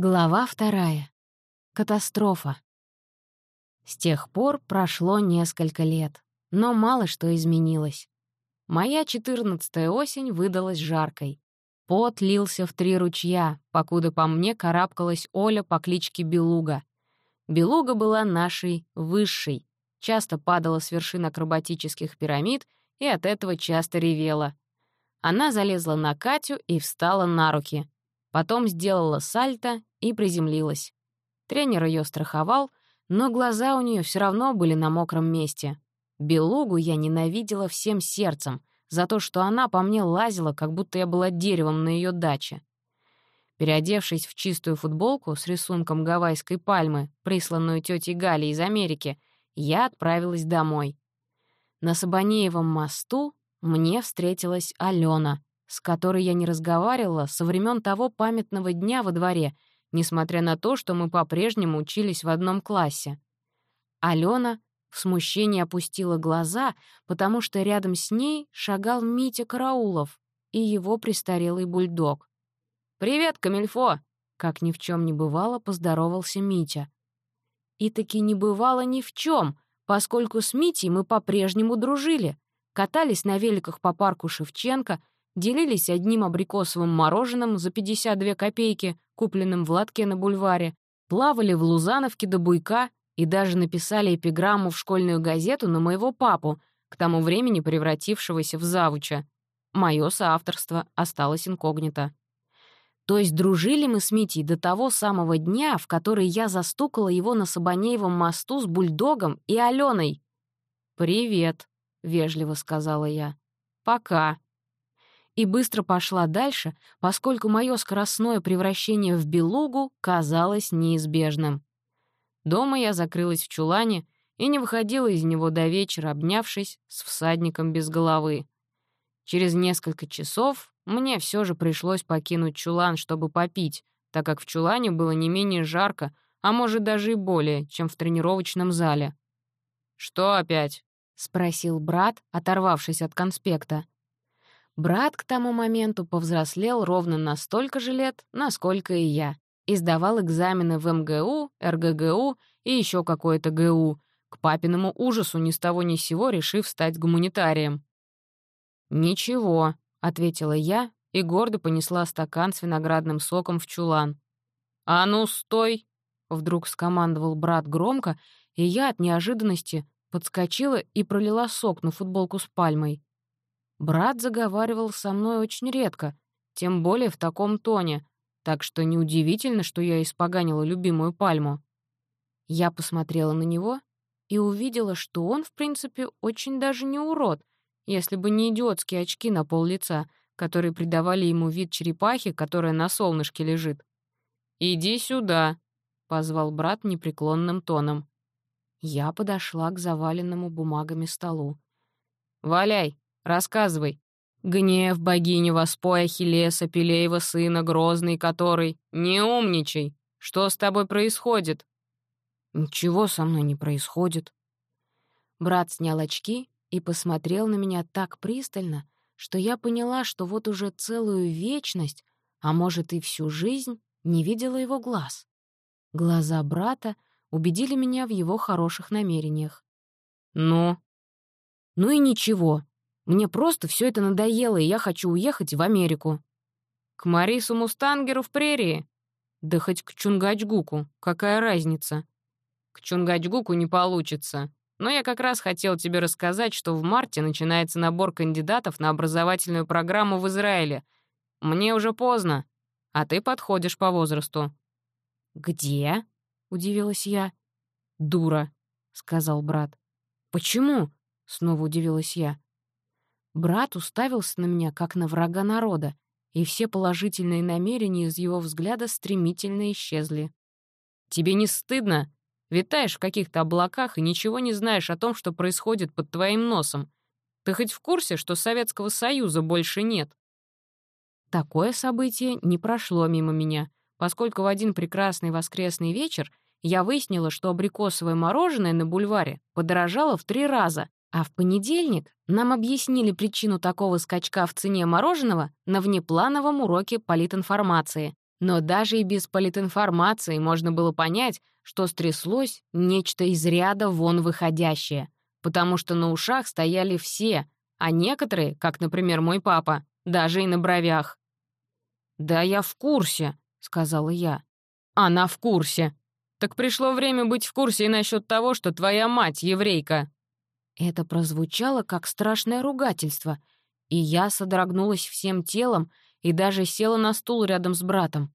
Глава вторая. Катастрофа. С тех пор прошло несколько лет, но мало что изменилось. Моя четырнадцатая осень выдалась жаркой. Пот лился в три ручья, покуда по мне карабкалась Оля по кличке Белуга. Белуга была нашей высшей, часто падала с вершин акробатических пирамид и от этого часто ревела. Она залезла на Катю и встала на руки. Потом сделала сальто и приземлилась. Тренер ее страховал, но глаза у нее все равно были на мокром месте. Белугу я ненавидела всем сердцем за то, что она по мне лазила, как будто я была деревом на ее даче. Переодевшись в чистую футболку с рисунком гавайской пальмы, присланную тетей Галей из Америки, я отправилась домой. На Сабанеевом мосту мне встретилась Алена, с которой я не разговаривала со времен того памятного дня во дворе — несмотря на то, что мы по-прежнему учились в одном классе. Алена в смущении опустила глаза, потому что рядом с ней шагал Митя Караулов и его престарелый бульдог. «Привет, Камильфо!» — как ни в чем не бывало, поздоровался Митя. И таки не бывало ни в чем, поскольку с Митей мы по-прежнему дружили, катались на великах по парку Шевченко, делились одним абрикосовым мороженым за 52 копейки, купленным в лотке на бульваре, плавали в Лузановке до буйка и даже написали эпиграмму в школьную газету на моего папу, к тому времени превратившегося в завуча. Моё соавторство осталось инкогнито. То есть дружили мы с Митей до того самого дня, в который я застукала его на Сабанеевом мосту с бульдогом и Аленой. «Привет», — вежливо сказала я. «Пока», и быстро пошла дальше, поскольку мое скоростное превращение в белугу казалось неизбежным. Дома я закрылась в чулане и не выходила из него до вечера, обнявшись с всадником без головы. Через несколько часов мне все же пришлось покинуть чулан, чтобы попить, так как в чулане было не менее жарко, а может даже и более, чем в тренировочном зале. «Что опять?» — спросил брат, оторвавшись от конспекта. Брат к тому моменту повзрослел ровно на столько же лет, насколько и я. И сдавал экзамены в МГУ, РГГУ и еще какое-то ГУ, к папиному ужасу ни с того ни сего решив стать гуманитарием. «Ничего», — ответила я и гордо понесла стакан с виноградным соком в чулан. «А ну, стой!» — вдруг скомандовал брат громко, и я от неожиданности подскочила и пролила сок на футболку с пальмой. Брат заговаривал со мной очень редко, тем более в таком тоне, так что неудивительно, что я испоганила любимую пальму. Я посмотрела на него и увидела, что он, в принципе, очень даже не урод, если бы не идиотские очки на пол лица, которые придавали ему вид черепахи, которая на солнышке лежит. «Иди сюда», — позвал брат непреклонным тоном. Я подошла к заваленному бумагами столу. «Валяй, Рассказывай. Гнев богини воспоя Ахиллеса, Пелеева сына, грозный который. Не умничай. Что с тобой происходит? Ничего со мной не происходит. Брат снял очки и посмотрел на меня так пристально, что я поняла, что вот уже целую вечность, а может и всю жизнь, не видела его глаз. Глаза брата убедили меня в его хороших намерениях. «Ну?» «Ну и ничего. Мне просто все это надоело, и я хочу уехать в Америку». «К Марису Мустангеру в прерии?» «Да хоть к Чунгачгуку. Какая разница?» «К Чунгачгуку не получится. Но я как раз хотел тебе рассказать, что в марте начинается набор кандидатов на образовательную программу в Израиле. Мне уже поздно, а ты подходишь по возрасту». «Где?» — удивилась я. «Дура», — сказал брат. «Почему?» — снова удивилась я. Брат уставился на меня, как на врага народа, и все положительные намерения из его взгляда стремительно исчезли. «Тебе не стыдно? Витаешь в каких-то облаках и ничего не знаешь о том, что происходит под твоим носом. Ты хоть в курсе, что Советского Союза больше нет?» Такое событие не прошло мимо меня, поскольку в один прекрасный воскресный вечер я выяснила, что абрикосовое мороженое на бульваре подорожало в три раза, а в понедельник нам объяснили причину такого скачка в цене мороженого на внеплановом уроке политинформации, Но даже и без политинформации можно было понять, что стряслось нечто из ряда вон выходящее, потому что на ушах стояли все, а некоторые, как, например, мой папа, даже и на бровях. «Да я в курсе», — сказала я. «Она в курсе. Так пришло время быть в курсе и насчет того, что твоя мать еврейка». Это прозвучало как страшное ругательство, и я содрогнулась всем телом и даже села на стул рядом с братом.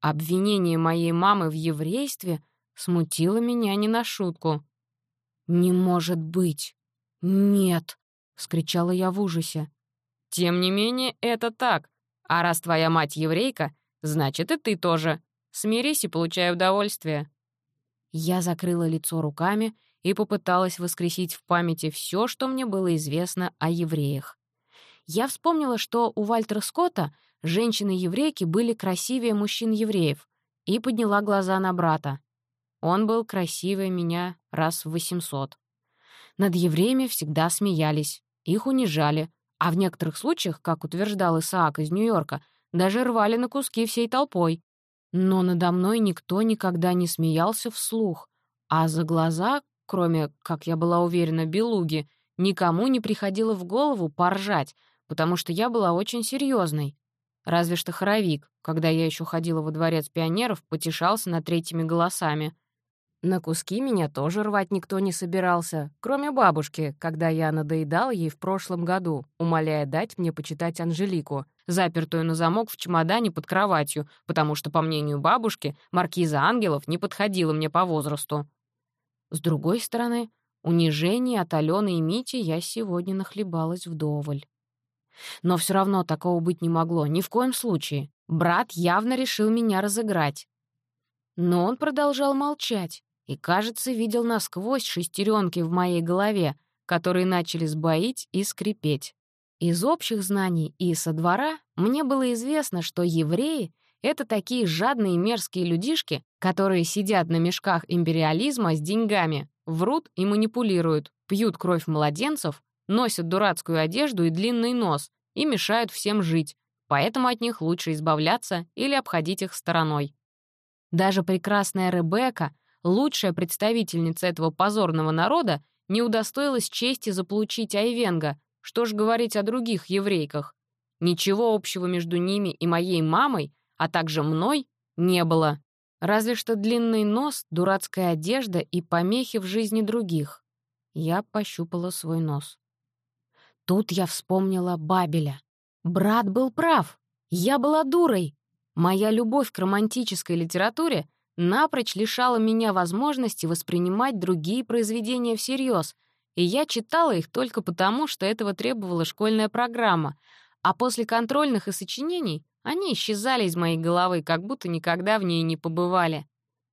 Обвинение моей мамы в еврействе смутило меня не на шутку. «Не может быть! Нет!» — вскричала я в ужасе. «Тем не менее, это так. А раз твоя мать еврейка, значит, и ты тоже. Смирись и получай удовольствие». Я закрыла лицо руками и попыталась воскресить в памяти все, что мне было известно о евреях. Я вспомнила, что у Вальтера Скотта женщины-еврейки были красивее мужчин-евреев, и подняла глаза на брата. Он был красивее меня раз в 800. Над евреями всегда смеялись, их унижали, а в некоторых случаях, как утверждал Исаак из Нью-Йорка, даже рвали на куски всей толпой. Но надо мной никто никогда не смеялся вслух, а за глаза, кроме, как я была уверена, белуги, никому не приходило в голову поржать, потому что я была очень серьезной. Разве что хоровик, когда я еще ходила во дворец пионеров, потешался над третьими голосами. На куски меня тоже рвать никто не собирался, кроме бабушки, когда я надоедал ей в прошлом году, умоляя дать мне почитать Анжелику, запертую на замок в чемодане под кроватью, потому что, по мнению бабушки, маркиза ангелов не подходила мне по возрасту. С другой стороны, унижение от Алены и Мити я сегодня нахлебалась вдоволь. Но все равно такого быть не могло, ни в коем случае. Брат явно решил меня разыграть. Но он продолжал молчать и, кажется, видел насквозь шестеренки в моей голове, которые начали сбоить и скрипеть. Из общих знаний и со двора мне было известно, что евреи — это такие жадные мерзкие людишки, которые сидят на мешках империализма с деньгами, врут и манипулируют, пьют кровь младенцев, носят дурацкую одежду и длинный нос и мешают всем жить, поэтому от них лучше избавляться или обходить их стороной. Даже прекрасная Ребекка, лучшая представительница этого позорного народа не удостоилась чести заполучить Айвенга, что ж говорить о других еврейках. Ничего общего между ними и моей мамой, а также мной, не было. Разве что длинный нос, дурацкая одежда и помехи в жизни других. Я пощупала свой нос. Тут я вспомнила Бабеля. Брат был прав. Я была дурой. Моя любовь к романтической литературе напрочь лишала меня возможности воспринимать другие произведения всерьез, и я читала их только потому, что этого требовала школьная программа, а после контрольных и сочинений они исчезали из моей головы, как будто никогда в ней не побывали.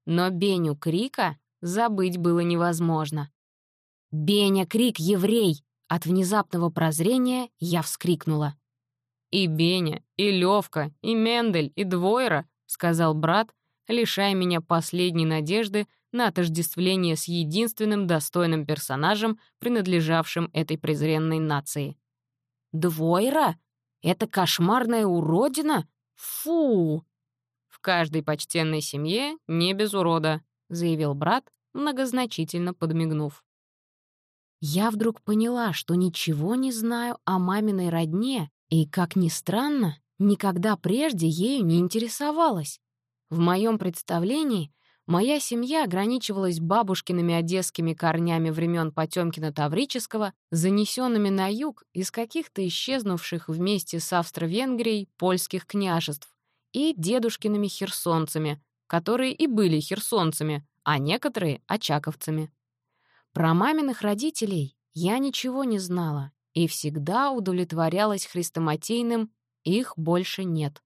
Но Беню Крика забыть было невозможно. «Беня Крик — еврей!» От внезапного прозрения я вскрикнула. «И Беня, и Левка, и Мендель, и Двойра», — сказал брат, лишая меня последней надежды на отождествление с единственным достойным персонажем, принадлежавшим этой презренной нации. «Двойра? Это кошмарная уродина? Фу!» «В каждой почтенной семье не без урода», — заявил брат, многозначительно подмигнув. Я вдруг поняла, что ничего не знаю о маминой родне и, как ни странно, никогда прежде ею не интересовалась. В моем представлении моя семья ограничивалась бабушкиными одесскими корнями времен Потёмкина Таврического, занесенными на юг из каких-то исчезнувших вместе с Австро-Венгрией польских княжеств, и дедушкиными херсонцами, которые и были херсонцами, а некоторые — очаковцами. Про маминых родителей я ничего не знала и всегда удовлетворялась хрестоматийным «их больше нет».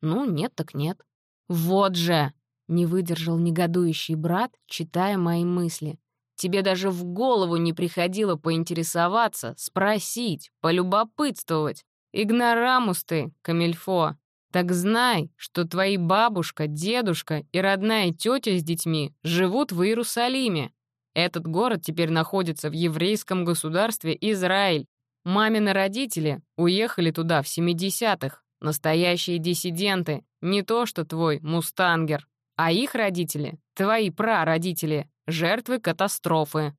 Ну, нет так нет. «Вот же!» — не выдержал негодующий брат, читая мои мысли. «Тебе даже в голову не приходило поинтересоваться, спросить, полюбопытствовать. Игнорамус ты, камильфо. Так знай, что твои бабушка, дедушка и родная тетя с детьми живут в Иерусалиме. Этот город теперь находится в еврейском государстве Израиль. Мамины родители уехали туда в 70-х, настоящие диссиденты, Не то, что твой мустангер, а их родители, твои прародители, жертвы катастрофы».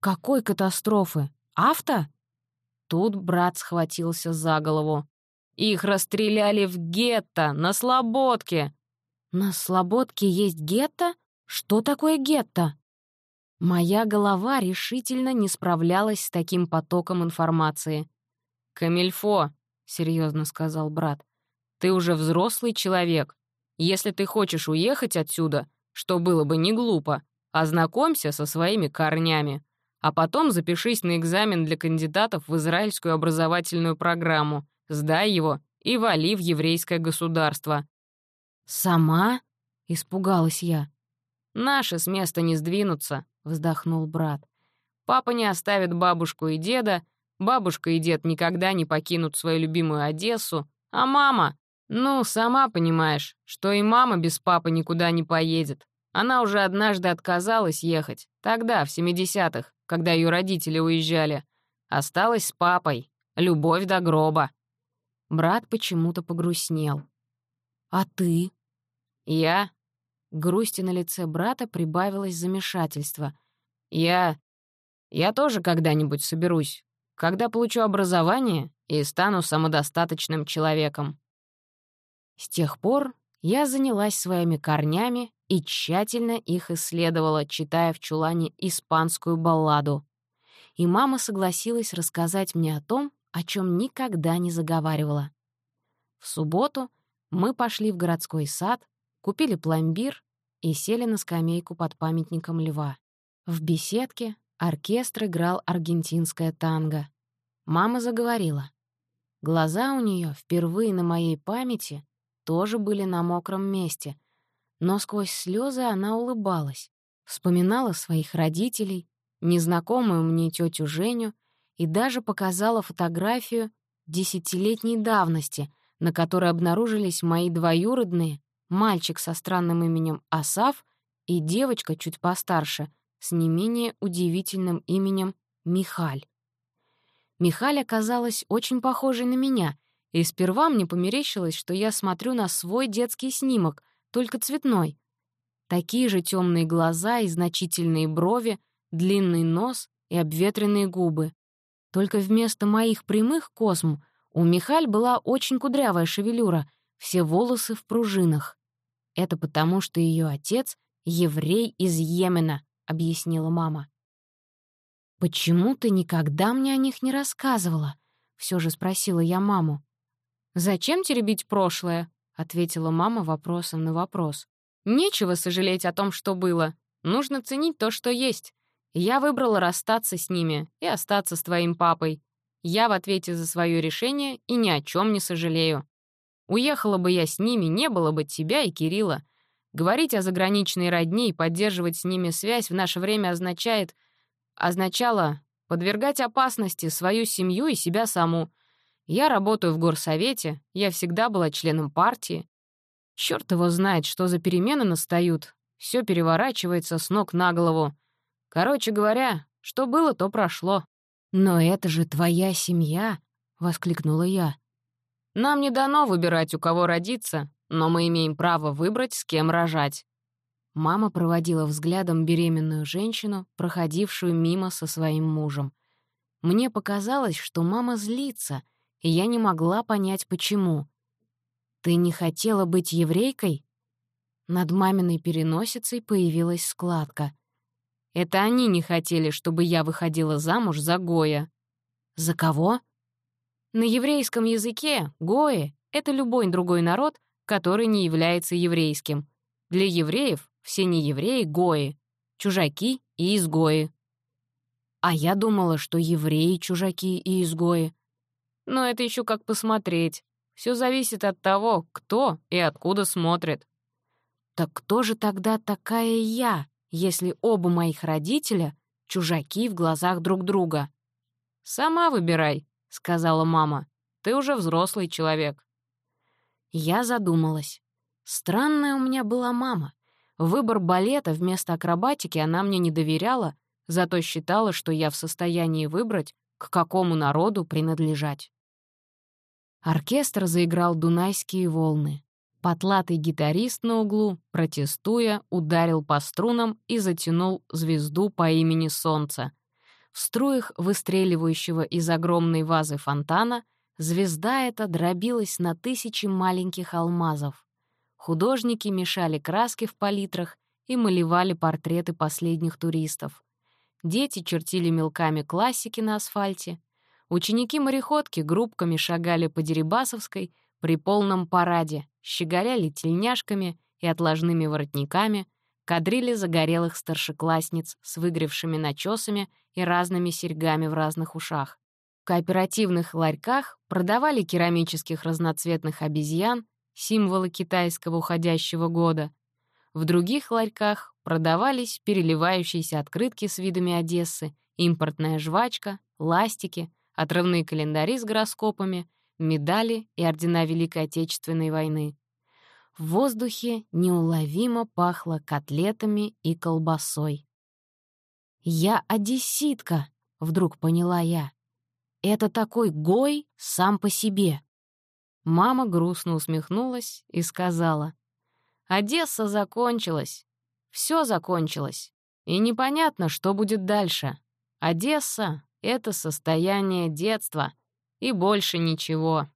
«Какой катастрофы? Авто?» Тут брат схватился за голову. «Их расстреляли в гетто, на Слободке!» «На Слободке есть гетто? Что такое гетто?» Моя голова решительно не справлялась с таким потоком информации. «Камильфо», — серьезно сказал брат, — «ты уже взрослый человек. Если ты хочешь уехать отсюда, что было бы не глупо, ознакомься со своими корнями, а потом запишись на экзамен для кандидатов в израильскую образовательную программу, сдай его и вали в еврейское государство». «Сама?» — испугалась я. «Наши с места не сдвинутся», — вздохнул брат. «Папа не оставит бабушку и деда, бабушка и дед никогда не покинут свою любимую Одессу, а мама, ну, сама понимаешь, что и мама без папы никуда не поедет. Она уже однажды отказалась ехать, тогда, в 70-х, когда ее родители уезжали. Осталась с папой, любовь до гроба». Брат почему-то погрустнел. «А ты?» «Я грусти на лице брата прибавилось замешательство. «Я... я тоже когда-нибудь соберусь, когда получу образование и стану самодостаточным человеком». С тех пор я занялась своими корнями и тщательно их исследовала, читая в чулане испанскую балладу. И мама согласилась рассказать мне о том, о чем никогда не заговаривала. В субботу мы пошли в городской сад, купили пломбир и сели на скамейку под памятником льва. В беседке оркестр играл аргентинское танго. Мама заговорила. Глаза у нее впервые на моей памяти тоже были на мокром месте, но сквозь слезы она улыбалась, вспоминала своих родителей, незнакомую мне тетю Женю и даже показала фотографию десятилетней давности, на которой обнаружились мои двоюродные мальчик со странным именем Асав и девочка чуть постарше с не менее удивительным именем Михаль. Михаль оказалась очень похожей на меня, и сперва мне померещилось, что я смотрю на свой детский снимок, только цветной. Такие же темные глаза и значительные брови, длинный нос и обветренные губы. Только вместо моих прямых косм у Михаль была очень кудрявая шевелюра, все волосы в пружинах. Это потому, что ее отец — еврей из Йемена, — объяснила мама. «Почему ты никогда мне о них не рассказывала?» — все же спросила я маму. «Зачем теребить прошлое?» — ответила мама вопросом на вопрос. «Нечего сожалеть о том, что было. Нужно ценить то, что есть. Я выбрала расстаться с ними и остаться с твоим папой. Я в ответе за свое решение и ни о чем не сожалею. Уехала бы я с ними, не было бы тебя и Кирилла. Говорить о заграничной родне и поддерживать с ними связь в наше время означает... означало подвергать опасности свою семью и себя саму. Я работаю в горсовете, я всегда была членом партии. Черт его знает, что за перемены настают. Все переворачивается с ног на голову. Короче говоря, что было, то прошло. «Но это же твоя семья!» — воскликнула я. Нам не дано выбирать, у кого родиться, но мы имеем право выбрать, с кем рожать». Мама проводила взглядом беременную женщину, проходившую мимо со своим мужем. Мне показалось, что мама злится, и я не могла понять, почему. «Ты не хотела быть еврейкой?» Над маминой переносицей появилась складка. «Это они не хотели, чтобы я выходила замуж за Гоя». «За кого?» На еврейском языке гои — это любой другой народ, который не является еврейским. Для евреев все неевреи — гои, чужаки и изгои. А я думала, что евреи — чужаки и изгои. Но это еще как посмотреть. Все зависит от того, кто и откуда смотрит. Так кто же тогда такая я, если оба моих родителя — чужаки в глазах друг друга? Сама выбирай, — сказала мама. «Ты уже взрослый человек». Я задумалась. Странная у меня была мама. Выбор балета вместо акробатики она мне не доверяла, зато считала, что я в состоянии выбрать, к какому народу принадлежать. Оркестр заиграл «Дунайские волны». Потлатый гитарист на углу, протестуя, ударил по струнам и затянул звезду по имени Солнце. В струях, выстреливающего из огромной вазы фонтана, звезда эта дробилась на тысячи маленьких алмазов. Художники мешали краски в палитрах и малевали портреты последних туристов. Дети чертили мелками классики на асфальте. Ученики-мореходки группками шагали по Дерибасовской при полном параде, щеголяли тельняшками и отложными воротниками, кадрили загорелых старшеклассниц с выгревшими начесами и разными серьгами в разных ушах. В кооперативных ларьках продавали керамических разноцветных обезьян, символы китайского уходящего года. В других ларьках продавались переливающиеся открытки с видами Одессы, импортная жвачка, ластики, отрывные календари с гороскопами, медали и ордена Великой Отечественной войны. В воздухе неуловимо пахло котлетами и колбасой. «Я одесситка», — вдруг поняла я. «Это такой гой сам по себе». Мама грустно усмехнулась и сказала. «Одесса закончилась. Все закончилось. И непонятно, что будет дальше. Одесса — это состояние детства. И больше ничего».